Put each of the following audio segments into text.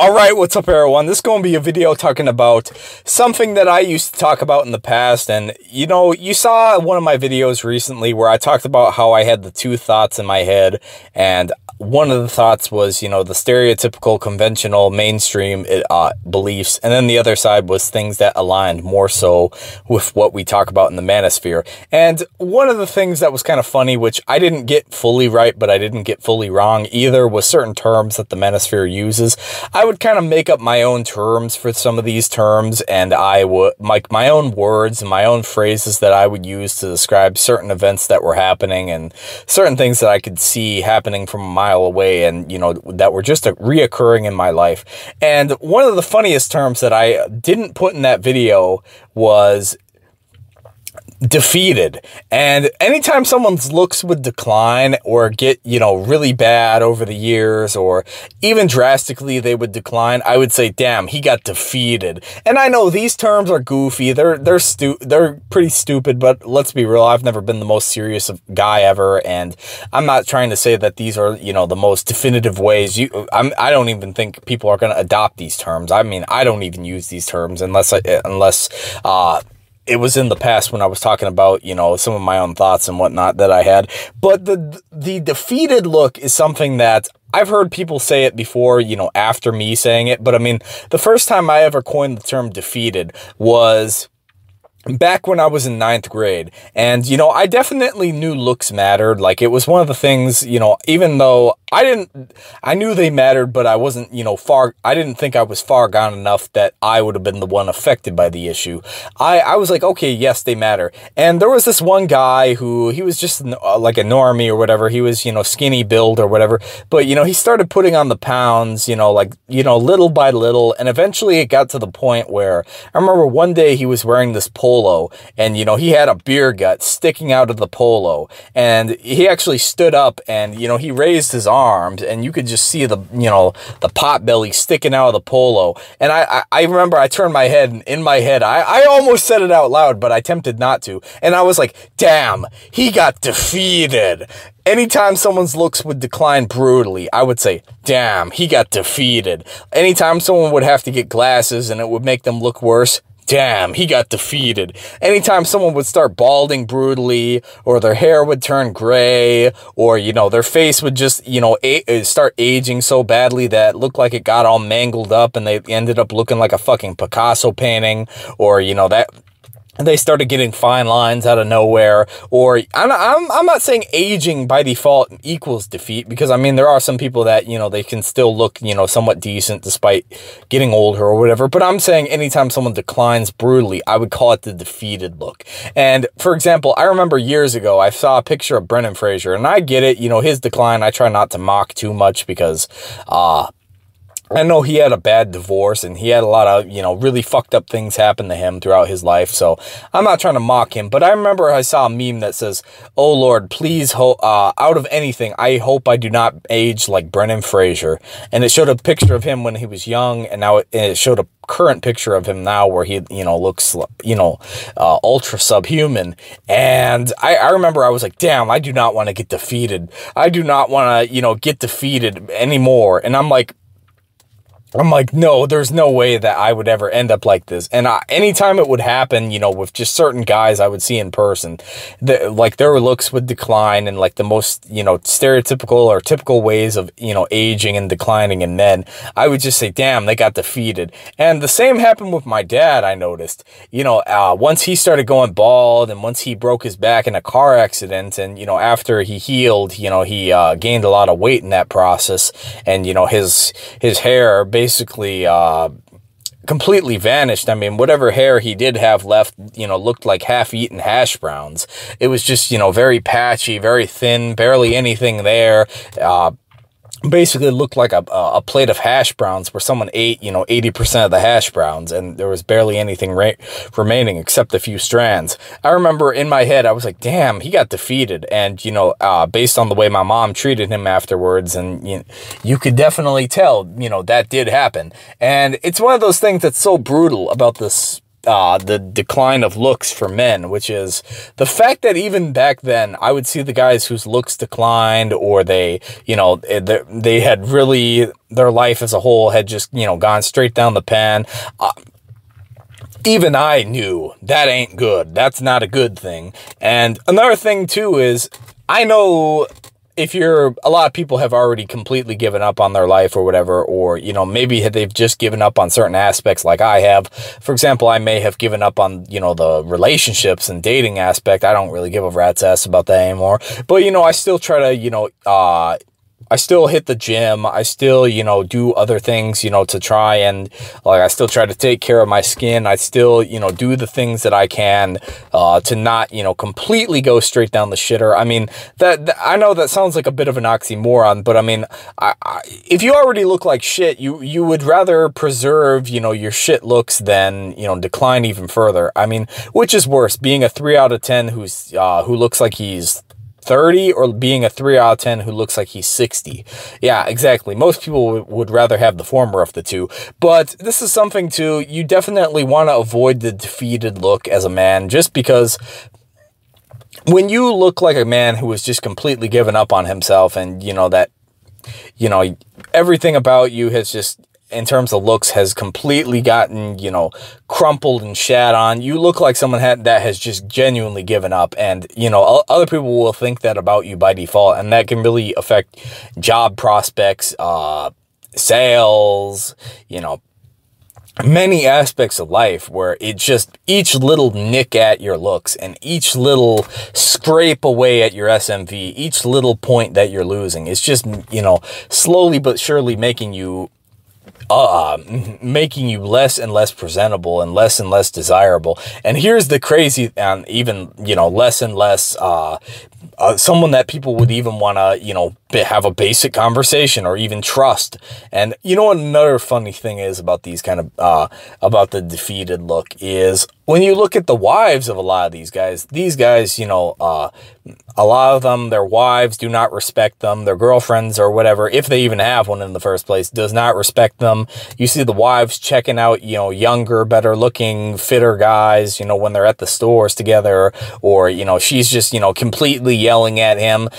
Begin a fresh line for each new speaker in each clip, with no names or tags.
All right, what's up everyone? This is going to be a video talking about something that I used to talk about in the past. And, you know, you saw one of my videos recently where I talked about how I had the two thoughts in my head. And one of the thoughts was, you know, the stereotypical, conventional, mainstream uh, beliefs. And then the other side was things that aligned more so with what we talk about in the manosphere. And one of the things that was kind of funny, which I didn't get fully right, but I didn't get fully wrong either, was certain terms that the manosphere uses. I would kind of make up my own terms for some of these terms and I would like my own words and my own phrases that I would use to describe certain events that were happening and certain things that I could see happening from a mile away and, you know, that were just uh, reoccurring in my life. And one of the funniest terms that I didn't put in that video was defeated. And anytime someone's looks would decline or get, you know, really bad over the years or even drastically they would decline, I would say, damn, he got defeated. And I know these terms are goofy. They're, they're stu they're pretty stupid, but let's be real. I've never been the most serious guy ever. And I'm not trying to say that these are, you know, the most definitive ways you, I'm, I don't even think people are going to adopt these terms. I mean, I don't even use these terms unless I, unless, uh, it was in the past when I was talking about, you know, some of my own thoughts and whatnot that I had. But the the defeated look is something that I've heard people say it before, you know, after me saying it. But I mean, the first time I ever coined the term defeated was back when I was in ninth grade. And, you know, I definitely knew looks mattered. Like, it was one of the things, you know, even though I didn't, I knew they mattered, but I wasn't, you know, far, I didn't think I was far gone enough that I would have been the one affected by the issue. I, I was like, okay, yes, they matter. And there was this one guy who, he was just uh, like a normie or whatever. He was, you know, skinny build or whatever. But, you know, he started putting on the pounds, you know, like, you know, little by little. And eventually it got to the point where I remember one day he was wearing this polo and, you know, he had a beer gut sticking out of the polo and he actually stood up and, you know, he raised his arm arms and you could just see the, you know, the pot belly sticking out of the polo. And I, I, I remember I turned my head and in my head, I, I almost said it out loud, but I attempted not to. And I was like, damn, he got defeated. Anytime someone's looks would decline brutally, I would say, damn, he got defeated. Anytime someone would have to get glasses and it would make them look worse, damn, he got defeated. Anytime someone would start balding brutally, or their hair would turn gray, or, you know, their face would just, you know, uh, start aging so badly that looked like it got all mangled up and they ended up looking like a fucking Picasso painting, or, you know, that they started getting fine lines out of nowhere or I'm, I'm, I'm not saying aging by default equals defeat because I mean there are some people that you know they can still look you know somewhat decent despite getting older or whatever but I'm saying anytime someone declines brutally I would call it the defeated look. And for example I remember years ago I saw a picture of Brendan Fraser and I get it you know his decline I try not to mock too much because uh I know he had a bad divorce and he had a lot of, you know, really fucked up things happen to him throughout his life. So I'm not trying to mock him, but I remember I saw a meme that says, Oh Lord, please, uh, out of anything, I hope I do not age like Brendan Fraser. And it showed a picture of him when he was young and now it, it showed a current picture of him now where he, you know, looks, you know, uh, ultra subhuman. And I, I remember I was like, damn, I do not want to get defeated. I do not want to, you know, get defeated anymore. And I'm like, I'm like, no, there's no way that I would ever end up like this. And I, anytime it would happen, you know, with just certain guys I would see in person, the, like their looks would decline and like the most, you know, stereotypical or typical ways of, you know, aging and declining in men, I would just say, damn, they got defeated. And the same happened with my dad, I noticed. You know, uh, once he started going bald and once he broke his back in a car accident and, you know, after he healed, you know, he uh, gained a lot of weight in that process and, you know, his, his hair basically uh, completely vanished. I mean, whatever hair he did have left, you know, looked like half-eaten hash browns. It was just, you know, very patchy, very thin, barely anything there. Uh, basically looked like a, a plate of hash browns where someone ate, you know, 80% of the hash browns and there was barely anything remaining except a few strands. I remember in my head, I was like, damn, he got defeated. And, you know, uh, based on the way my mom treated him afterwards and you, you could definitely tell, you know, that did happen. And it's one of those things that's so brutal about this uh, the decline of looks for men, which is the fact that even back then, I would see the guys whose looks declined or they, you know, eh, they had really, their life as a whole had just, you know, gone straight down the pan. Uh, even I knew that ain't good. That's not a good thing. And another thing too is I know if you're a lot of people have already completely given up on their life or whatever, or, you know, maybe they've just given up on certain aspects like I have. For example, I may have given up on, you know, the relationships and dating aspect. I don't really give a rat's ass about that anymore. But, you know, I still try to, you know, uh, I still hit the gym. I still, you know, do other things, you know, to try and like, I still try to take care of my skin. I still, you know, do the things that I can, uh, to not, you know, completely go straight down the shitter. I mean, that, that I know that sounds like a bit of an oxymoron, but I mean, I, I, if you already look like shit, you, you would rather preserve, you know, your shit looks than, you know, decline even further. I mean, which is worse, being a three out of 10 who's, uh, who looks like he's 30 or being a 3 out of 10 who looks like he's 60. Yeah, exactly. Most people would rather have the former of the two. But this is something too, you definitely want to avoid the defeated look as a man just because when you look like a man who has just completely given up on himself and, you know, that, you know, everything about you has just in terms of looks has completely gotten, you know, crumpled and shat on. You look like someone had, that has just genuinely given up. And, you know, other people will think that about you by default. And that can really affect job prospects, uh, sales, you know, many aspects of life where it just each little nick at your looks and each little scrape away at your SMV, each little point that you're losing, it's just, you know, slowly but surely making you uh, making you less and less presentable and less and less desirable. And here's the crazy, and even, you know, less and less, uh, uh, someone that people would even want to, you know, have a basic conversation or even trust. And you know another funny thing is about these kind of, uh, about the defeated look is when you look at the wives of a lot of these guys, these guys, you know, uh, a lot of them, their wives do not respect them. Their girlfriends or whatever, if they even have one in the first place, does not respect them. You see the wives checking out, you know, younger, better looking, fitter guys, you know, when they're at the stores together or, you know, she's just, you know, completely yelling at him.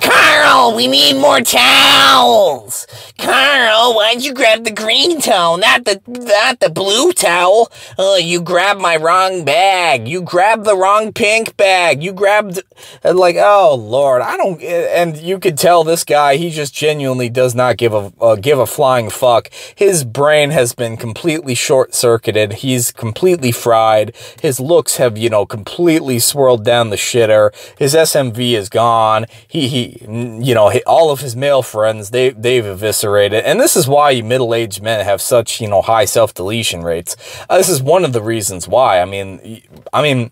Carl, we need more towels. Carl, why'd you grab the green towel, not the not the blue towel? Oh, you grabbed my wrong bag. You grabbed the wrong pink bag. You grabbed like, oh lord, I don't. And you could tell this guy, he just genuinely does not give a uh, give a flying fuck. His brain has been completely short circuited. He's completely fried. His looks have you know completely swirled down the shitter. His SMV is gone. He he you know, all of his male friends, they, they've eviscerated. And this is why middle-aged men have such, you know, high self-deletion rates. Uh, this is one of the reasons why. I mean, I mean,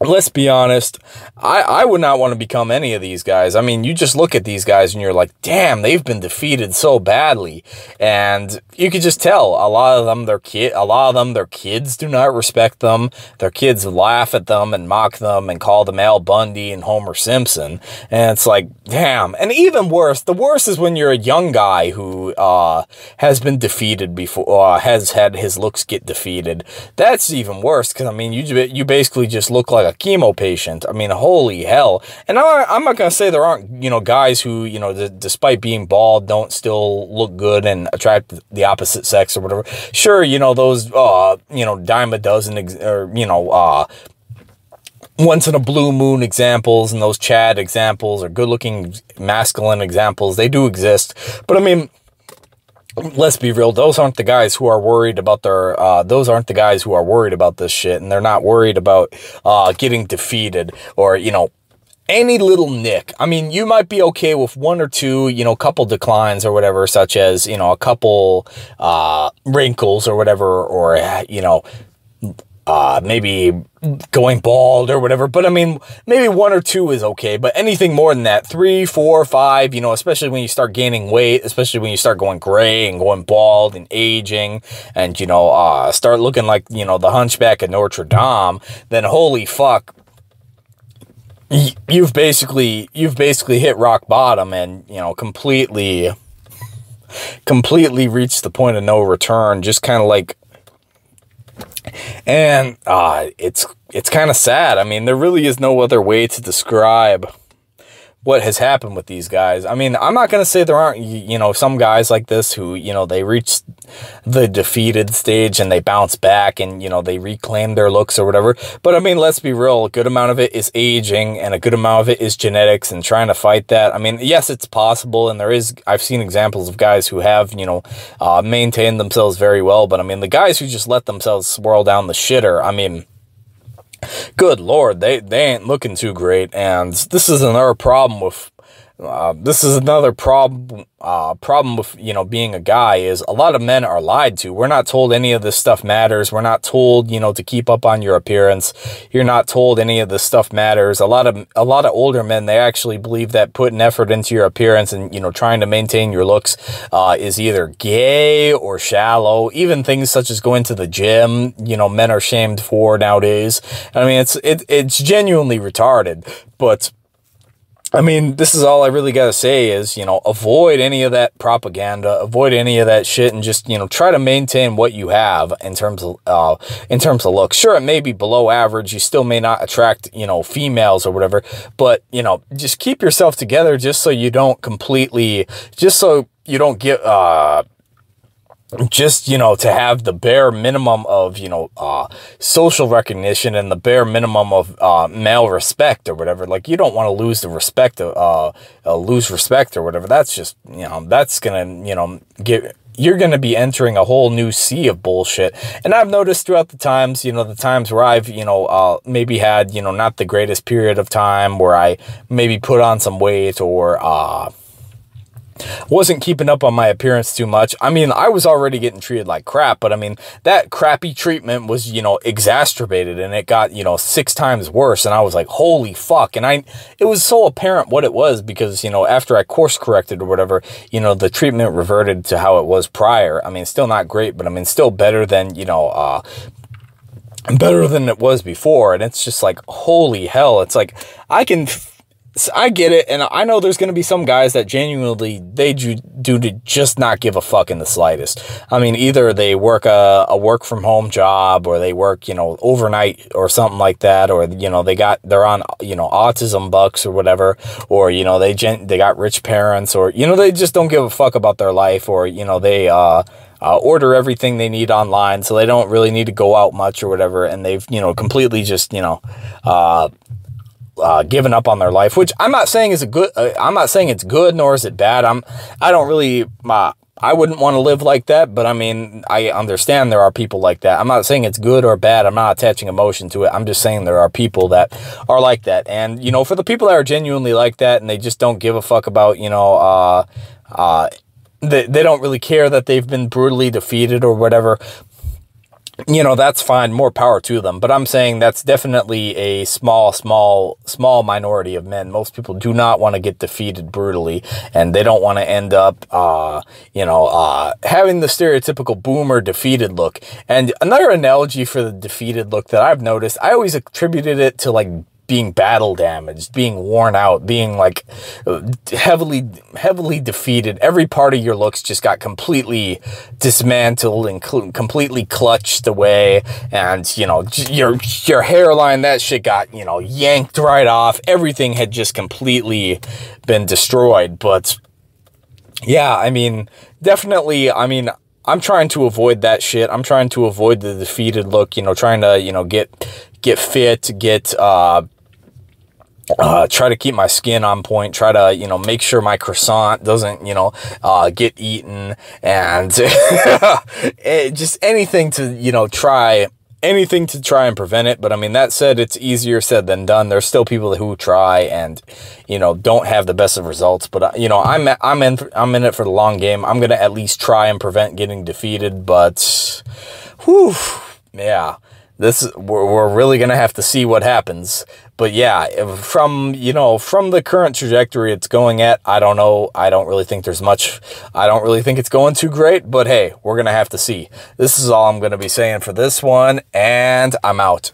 let's be honest, I, I would not want to become any of these guys. I mean, you just look at these guys and you're like, damn, they've been defeated so badly. And you could just tell a lot of them, their kid, a lot of them, their kids do not respect them. Their kids laugh at them and mock them and call them Al Bundy and Homer Simpson. And it's like, damn. And even worse, the worst is when you're a young guy who, uh, has been defeated before, uh, has had his looks get defeated. That's even worse. Cause I mean, you, you basically just look like a chemo patient. I mean, holy hell. And I, am not going to say there aren't, you know, guys who, you know, despite being bald, don't still look good and attract the opposite sex or whatever. Sure, you know, those, uh, you know, dime a dozen, ex- or, you know, uh, once in a blue moon examples and those Chad examples or good looking masculine examples, they do exist. But I mean, let's be real, those aren't the guys who are worried about their, uh, those aren't the guys who are worried about this shit, and they're not worried about, uh, getting defeated, or, you know, any little nick. I mean, you might be okay with one or two, you know, couple declines or whatever, such as, you know, a couple, uh, wrinkles or whatever, or, you know, uh, maybe going bald or whatever. But I mean, maybe one or two is okay. But anything more than that, three, four, five, you know, especially when you start gaining weight, especially when you start going gray and going bald and aging and, you know, uh, start looking like, you know, the hunchback of Notre Dame, then holy fuck, you've basically, you've basically hit rock bottom and, you know, completely, completely reached the point of no return. Just kind of like, And uh, it's it's kind of sad. I mean, there really is no other way to describe what has happened with these guys. I mean, I'm not going to say there aren't, you know, some guys like this who, you know, they reach the defeated stage and they bounce back and, you know, they reclaim their looks or whatever. But I mean, let's be real. A good amount of it is aging and a good amount of it is genetics and trying to fight that. I mean, yes, it's possible. And there is, I've seen examples of guys who have, you know, uh, maintained themselves very well. But I mean, the guys who just let themselves swirl down the shitter, I mean, good lord, they, they ain't looking too great. And this is another problem with uh, this is another problem, uh, problem with, you know, being a guy is a lot of men are lied to. We're not told any of this stuff matters. We're not told, you know, to keep up on your appearance. You're not told any of this stuff matters. A lot of, a lot of older men, they actually believe that putting effort into your appearance and, you know, trying to maintain your looks, uh, is either gay or shallow. Even things such as going to the gym, you know, men are shamed for nowadays. I mean, it's, it, it's genuinely retarded, but I mean, this is all I really got to say is, you know, avoid any of that propaganda, avoid any of that shit and just, you know, try to maintain what you have in terms of, uh, in terms of look. Sure, it may be below average. You still may not attract, you know, females or whatever, but, you know, just keep yourself together just so you don't completely, just so you don't get, uh, just, you know, to have the bare minimum of, you know, uh, social recognition and the bare minimum of, uh, male respect or whatever. Like, you don't want to lose the respect, of, uh, uh, lose respect or whatever. That's just, you know, that's to, you know, get, you're going to be entering a whole new sea of bullshit. And I've noticed throughout the times, you know, the times where I've, you know, uh, maybe had, you know, not the greatest period of time where I maybe put on some weight or, uh, wasn't keeping up on my appearance too much. I mean, I was already getting treated like crap, but I mean, that crappy treatment was, you know, exacerbated and it got, you know, six times worse. And I was like, holy fuck. And I, it was so apparent what it was because, you know, after I course corrected or whatever, you know, the treatment reverted to how it was prior. I mean, still not great, but I mean, still better than, you know, uh, better than it was before. And it's just like, holy hell. It's like, I can I get it, and I know there's going to be some guys that genuinely, they do, do to just not give a fuck in the slightest. I mean, either they work a, a work from home job, or they work, you know, overnight or something like that, or, you know, they got, they're on, you know, autism bucks or whatever, or, you know, they, gen they got rich parents, or, you know, they just don't give a fuck about their life, or, you know, they, uh, uh, order everything they need online, so they don't really need to go out much or whatever, and they've, you know, completely just, you know, uh, uh, given up on their life, which I'm not saying is a good, uh, I'm not saying it's good, nor is it bad. I'm, I don't really, uh, I wouldn't want to live like that, but I mean, I understand there are people like that. I'm not saying it's good or bad. I'm not attaching emotion to it. I'm just saying there are people that are like that. And, you know, for the people that are genuinely like that and they just don't give a fuck about, you know, uh, uh, they, they don't really care that they've been brutally defeated or whatever you know, that's fine, more power to them. But I'm saying that's definitely a small, small, small minority of men. Most people do not want to get defeated brutally, and they don't want to end up, uh, you know, uh, having the stereotypical boomer defeated look. And another analogy for the defeated look that I've noticed, I always attributed it to like being battle damaged, being worn out, being like heavily, heavily defeated. Every part of your looks just got completely dismantled and completely clutched away. And, you know, your, your hairline, that shit got, you know, yanked right off. Everything had just completely been destroyed. But yeah, I mean, definitely, I mean, I'm trying to avoid that shit. I'm trying to avoid the defeated look, you know, trying to, you know, get, get fit, get, uh, uh, try to keep my skin on point, try to, you know, make sure my croissant doesn't, you know, uh, get eaten and eh, just anything to, you know, try anything to try and prevent it. But I mean, that said, it's easier said than done. There's still people who try and, you know, don't have the best of results. But, uh, you know, I'm, I'm in, I'm in it for the long game. I'm going to at least try and prevent getting defeated, but whew, yeah this we're, we're really going to have to see what happens. But yeah, from, you know, from the current trajectory it's going at, I don't know. I don't really think there's much. I don't really think it's going too great, but hey, we're going to have to see. This is all I'm going to be saying for this one, and I'm out.